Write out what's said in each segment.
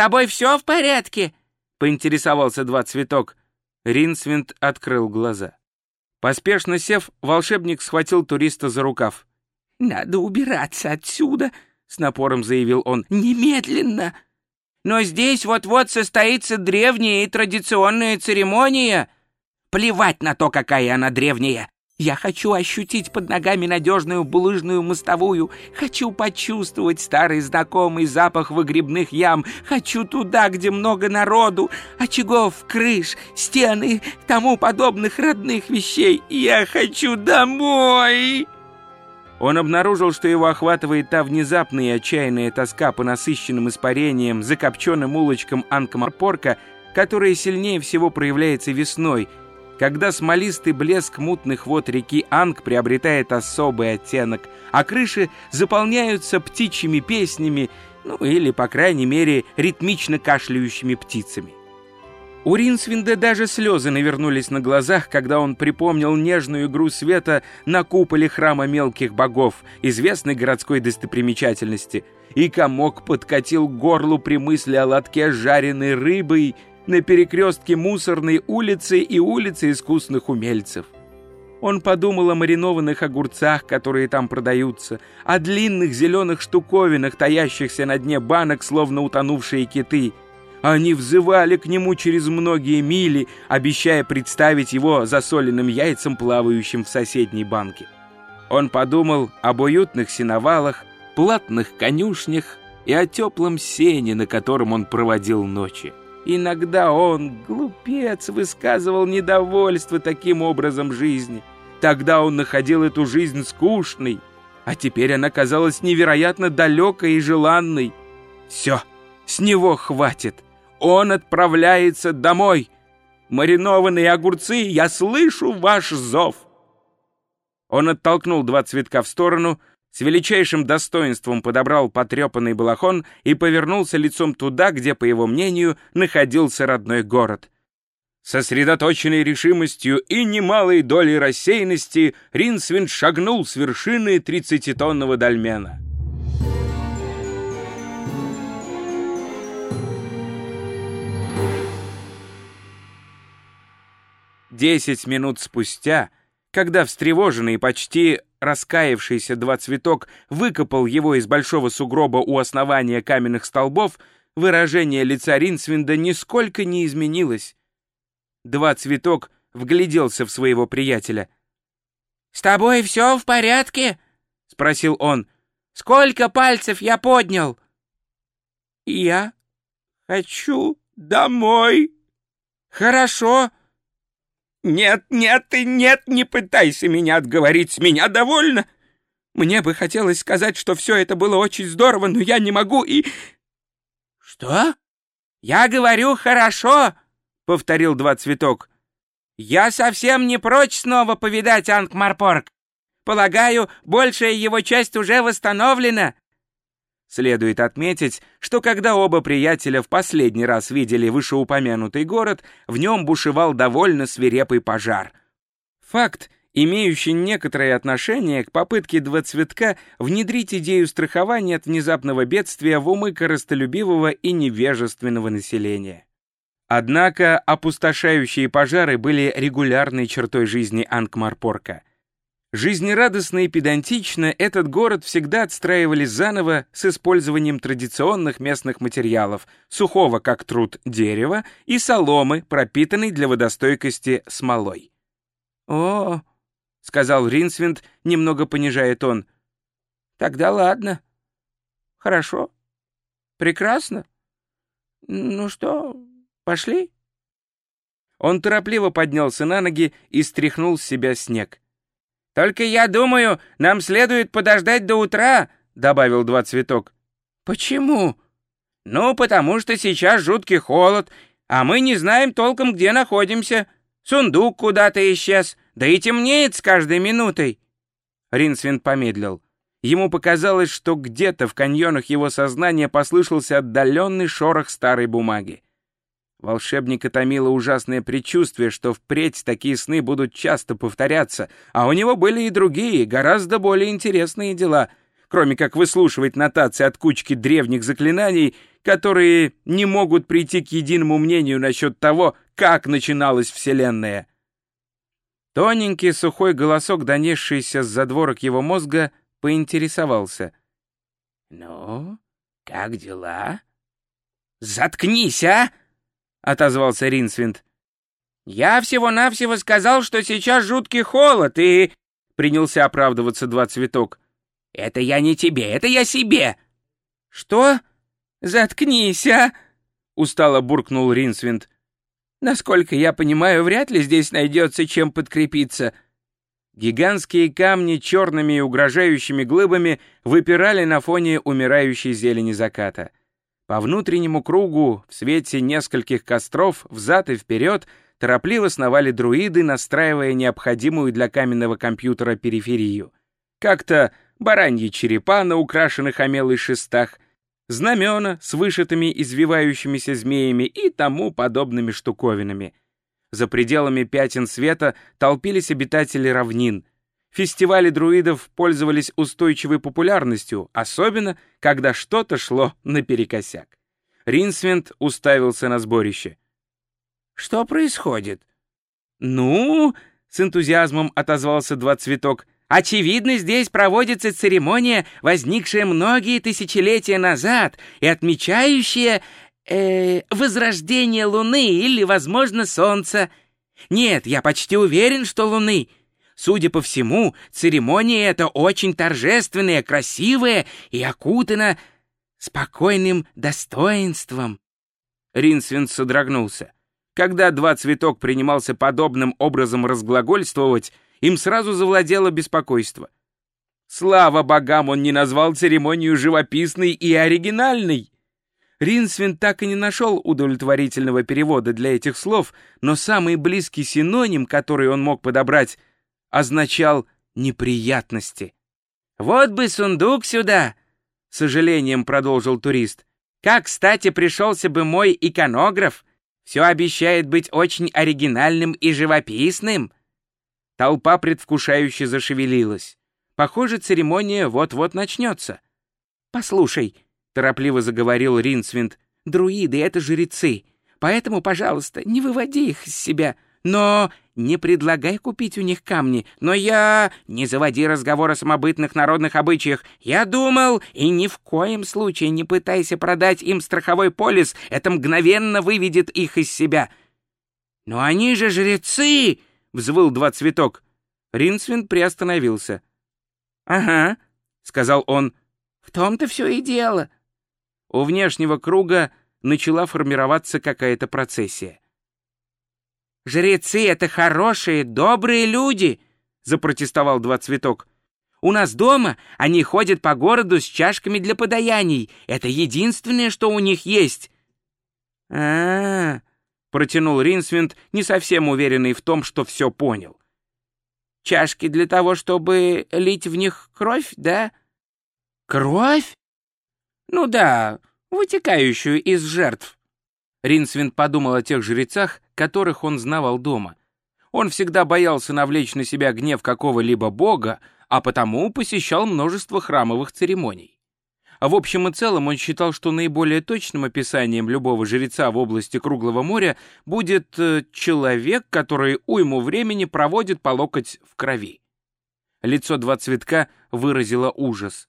тобой все в порядке?» — поинтересовался два цветок. Ринсвинд открыл глаза. Поспешно сев, волшебник схватил туриста за рукав. «Надо убираться отсюда», — с напором заявил он. «Немедленно!» «Но здесь вот-вот состоится древняя и традиционная церемония». «Плевать на то, какая она древняя. Я хочу ощутить под ногами надежную булыжную мостовую. Хочу почувствовать старый знакомый запах выгребных ям. Хочу туда, где много народу, очагов, крыш, стены, тому подобных родных вещей. Я хочу домой!» Он обнаружил, что его охватывает та внезапная и отчаянная тоска по насыщенным испарениям, закопченным улочкам Анкмарпорка, которая сильнее всего проявляется весной – когда смолистый блеск мутных вод реки Анг приобретает особый оттенок, а крыши заполняются птичьими песнями, ну или, по крайней мере, ритмично кашляющими птицами. У Ринсвинда даже слезы навернулись на глазах, когда он припомнил нежную игру света на куполе храма мелких богов, известной городской достопримечательности, и комок подкатил к горлу при мысли о лотке жареной рыбой — на перекрестке мусорной улицы и улицы искусных умельцев. Он подумал о маринованных огурцах, которые там продаются, о длинных зеленых штуковинах, таящихся на дне банок, словно утонувшие киты. Они взывали к нему через многие мили, обещая представить его засоленным яйцем, плавающим в соседней банке. Он подумал об уютных сеновалах, платных конюшнях и о теплом сене, на котором он проводил ночи. Иногда он, глупец, высказывал недовольство таким образом жизни. Тогда он находил эту жизнь скучной, а теперь она казалась невероятно далекой и желанной. Все, с него хватит. Он отправляется домой. Маринованные огурцы, я слышу ваш зов. Он оттолкнул два цветка в сторону, с величайшим достоинством подобрал потрепанный балахон и повернулся лицом туда, где, по его мнению, находился родной город. Сосредоточенной решимостью и немалой долей рассеянности Ринсвин шагнул с вершины тридцатитонного дольмена. Десять минут спустя, когда встревоженный почти раскаявшийся два цветок выкопал его из большого сугроба у основания каменных столбов, выражение лица Ринсвинда нисколько не изменилось. Два цветок вгляделся в своего приятеля. «С тобой все в порядке?» — спросил он. «Сколько пальцев я поднял?» «Я хочу домой». «Хорошо», «Нет, нет и нет, не пытайся меня отговорить, с меня довольно. Мне бы хотелось сказать, что все это было очень здорово, но я не могу и...» «Что?» «Я говорю хорошо», — повторил два цветок. «Я совсем не прочь снова повидать Ангмарпорг. Полагаю, большая его часть уже восстановлена. Следует отметить, что когда оба приятеля в последний раз видели вышеупомянутый город, в нем бушевал довольно свирепый пожар. Факт, имеющий некоторое отношение к попытке Двадцветка внедрить идею страхования от внезапного бедствия в умы коростолюбивого и невежественного населения. Однако опустошающие пожары были регулярной чертой жизни Анкмарпорка — Жизнерадостно и педантично этот город всегда отстраивали заново с использованием традиционных местных материалов, сухого как труд дерева и соломы, пропитанной для водостойкости смолой. «О, — сказал Ринсвинд, немного понижая тон, — тогда ладно. Хорошо. Прекрасно. Ну что, пошли?» Он торопливо поднялся на ноги и стряхнул с себя снег. «Только я думаю, нам следует подождать до утра», — добавил два цветок. «Почему?» «Ну, потому что сейчас жуткий холод, а мы не знаем толком, где находимся. Сундук куда-то исчез, да и темнеет с каждой минутой». Ринсвин помедлил. Ему показалось, что где-то в каньонах его сознания послышался отдаленный шорох старой бумаги. Волшебника томило ужасное предчувствие, что впредь такие сны будут часто повторяться, а у него были и другие, гораздо более интересные дела. кроме как выслушивать нотации от кучки древних заклинаний, которые не могут прийти к единому мнению насчет того, как начиналась Вселенная. Тоненький сухой голосок, донесшийся с задворок его мозга, поинтересовался. «Ну, как дела?» «Заткнись, а!» — отозвался Ринсвинд. «Я всего-навсего сказал, что сейчас жуткий холод, и...» — принялся оправдываться два цветок. «Это я не тебе, это я себе!» «Что? Заткнись, а!» — устало буркнул Ринсвинд. «Насколько я понимаю, вряд ли здесь найдется чем подкрепиться». Гигантские камни черными и угрожающими глыбами выпирали на фоне умирающей зелени заката. По внутреннему кругу, в свете нескольких костров, взад и вперед, торопливо сновали друиды, настраивая необходимую для каменного компьютера периферию. Как-то бараньи черепа на украшенных омелой шестах, знамена с вышитыми извивающимися змеями и тому подобными штуковинами. За пределами пятен света толпились обитатели равнин. Фестивали друидов пользовались устойчивой популярностью, особенно, когда что-то шло наперекосяк. Ринсвинд уставился на сборище. «Что происходит?» «Ну...» — с энтузиазмом отозвался два цветок — Очевидно, здесь проводится церемония, возникшая многие тысячелетия назад и отмечающая э, возрождение Луны или, возможно, Солнца. Нет, я почти уверен, что Луны. Судя по всему, церемония эта очень торжественная, красивая и окутана спокойным достоинством. Ринсвин содрогнулся. Когда два цветок принимался подобным образом разглагольствовать, им сразу завладело беспокойство. Слава богам, он не назвал церемонию живописной и оригинальной. Ринсвин так и не нашел удовлетворительного перевода для этих слов, но самый близкий синоним, который он мог подобрать, означал «неприятности». «Вот бы сундук сюда!» — сожалением продолжил турист. «Как, кстати, пришелся бы мой иконограф! Все обещает быть очень оригинальным и живописным!» Толпа предвкушающе зашевелилась. Похоже, церемония вот-вот начнется. «Послушай», — торопливо заговорил Ринсвинд, — «друиды — это жрецы, поэтому, пожалуйста, не выводи их из себя. Но не предлагай купить у них камни. Но я... Не заводи разговор о самобытных народных обычаях. Я думал, и ни в коем случае не пытайся продать им страховой полис. Это мгновенно выведет их из себя. Но они же жрецы! — взвыл два цветок. Ринсвин приостановился. «Ага», — сказал он, — «в том-то все и дело». У внешнего круга начала формироваться какая-то процессия. «Жрецы — это хорошие, добрые люди!» — запротестовал два цветок. «У нас дома они ходят по городу с чашками для подаяний. Это единственное, что у них есть». «А-а-а!» протянул Ринсвинд, не совсем уверенный в том, что все понял. «Чашки для того, чтобы лить в них кровь, да?» «Кровь?» «Ну да, вытекающую из жертв». Ринсвинд подумал о тех жрецах, которых он знавал дома. Он всегда боялся навлечь на себя гнев какого-либо бога, а потому посещал множество храмовых церемоний. В общем и целом он считал, что наиболее точным описанием любого жреца в области Круглого моря будет э, человек, который уйму времени проводит по локоть в крови. Лицо два цветка выразило ужас.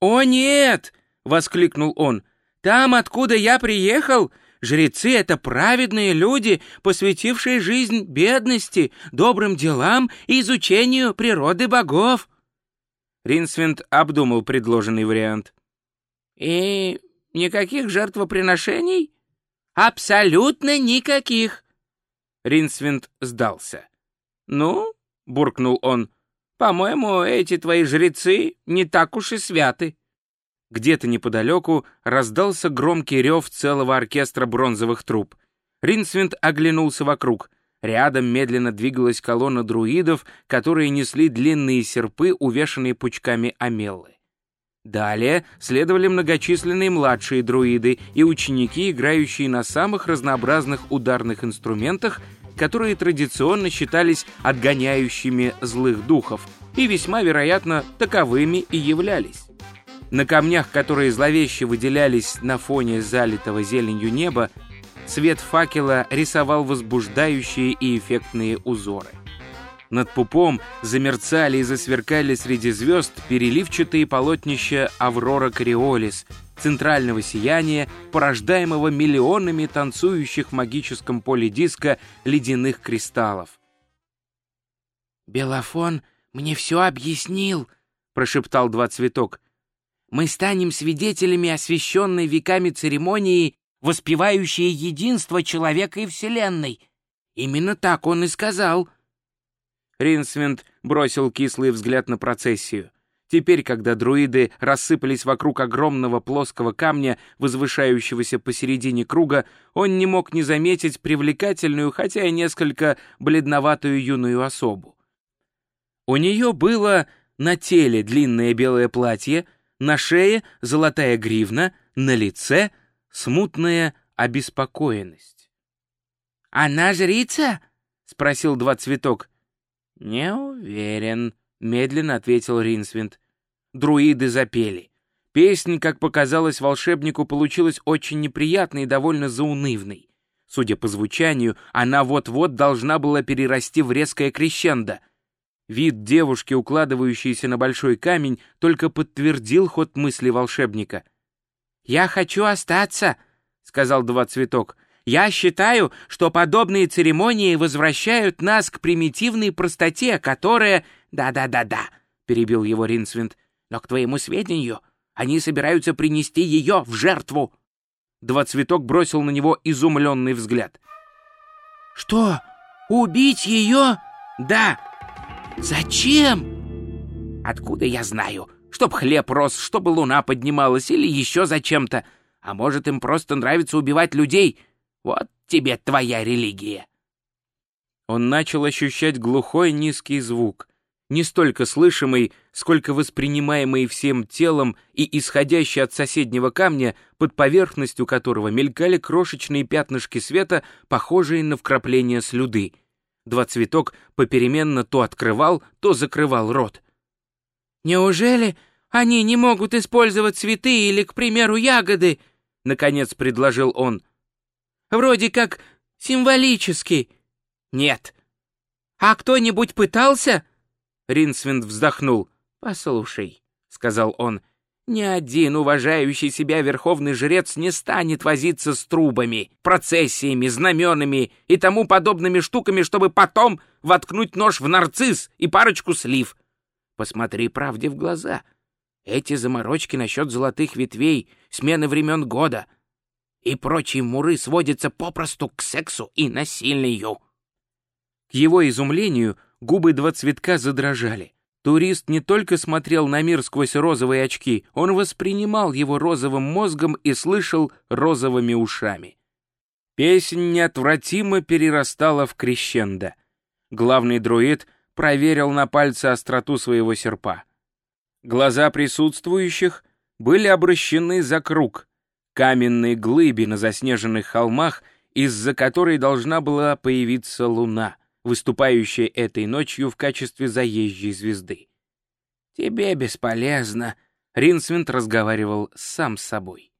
«О нет!» — воскликнул он. «Там, откуда я приехал, жрецы — это праведные люди, посвятившие жизнь бедности, добрым делам и изучению природы богов». Ринсвинд обдумал предложенный вариант. «И никаких жертвоприношений?» «Абсолютно никаких!» Ринсвинд сдался. «Ну?» — буркнул он. «По-моему, эти твои жрецы не так уж и святы». Где-то неподалеку раздался громкий рев целого оркестра бронзовых труб. Ринсвинд оглянулся вокруг. Рядом медленно двигалась колонна друидов, которые несли длинные серпы, увешанные пучками амеллы. Далее следовали многочисленные младшие друиды и ученики, играющие на самых разнообразных ударных инструментах, которые традиционно считались отгоняющими злых духов. и весьма вероятно таковыми и являлись. На камнях, которые зловеще выделялись на фоне залитого зеленью неба, свет факела рисовал возбуждающие и эффектные узоры. Над пупом замерцали и засверкали среди звезд переливчатые полотнища Аврора Кориолис, центрального сияния, порождаемого миллионами танцующих в магическом поле диска ледяных кристаллов. «Белофон мне все объяснил», — прошептал два цветок. «Мы станем свидетелями освященной веками церемонии, воспевающей единство человека и Вселенной. Именно так он и сказал». Ринсвинд бросил кислый взгляд на процессию. Теперь, когда друиды рассыпались вокруг огромного плоского камня, возвышающегося посередине круга, он не мог не заметить привлекательную, хотя и несколько бледноватую юную особу. У нее было на теле длинное белое платье, на шее золотая гривна, на лице смутная обеспокоенность. «Она жрица?» — спросил два цветок. «Не уверен», — медленно ответил Ринсвинд. Друиды запели. Песня, как показалось волшебнику, получилась очень неприятной и довольно заунывной. Судя по звучанию, она вот-вот должна была перерасти в резкое крещендо. Вид девушки, укладывающейся на большой камень, только подтвердил ход мысли волшебника. «Я хочу остаться», — сказал Два Цветок. Я считаю, что подобные церемонии возвращают нас к примитивной простоте, которая... Да-да-да-да, перебил его Ринсвинд. Но, к твоему сведению, они собираются принести ее в жертву. Два цветок бросил на него изумленный взгляд. Что? Убить ее? Да. Зачем? Откуда я знаю? Чтоб хлеб рос, чтобы луна поднималась или еще зачем-то. А может, им просто нравится убивать людей, вот тебе твоя религия!» Он начал ощущать глухой низкий звук, не столько слышимый, сколько воспринимаемый всем телом и исходящий от соседнего камня, под поверхностью которого мелькали крошечные пятнышки света, похожие на вкрапления слюды. Два цветок попеременно то открывал, то закрывал рот. «Неужели они не могут использовать цветы или, к примеру, ягоды?» — наконец предложил он. Вроде как символический. Нет. А кто-нибудь пытался? Ринсвинд вздохнул. Послушай, сказал он, ни один уважающий себя верховный жрец не станет возиться с трубами, процессиями, знаменами и тому подобными штуками, чтобы потом воткнуть нож в нарцисс и парочку слив. Посмотри правде в глаза. Эти заморочки насчет золотых ветвей, смены времен года — и прочие муры сводятся попросту к сексу и насилию. К его изумлению губы два цветка задрожали. Турист не только смотрел на мир сквозь розовые очки, он воспринимал его розовым мозгом и слышал розовыми ушами. Песнь неотвратимо перерастала в крещендо. Главный друид проверил на пальце остроту своего серпа. Глаза присутствующих были обращены за круг, каменной глыбе на заснеженных холмах, из-за которой должна была появиться луна, выступающая этой ночью в качестве заезжей звезды. «Тебе бесполезно», — Ринсвинд разговаривал сам с собой.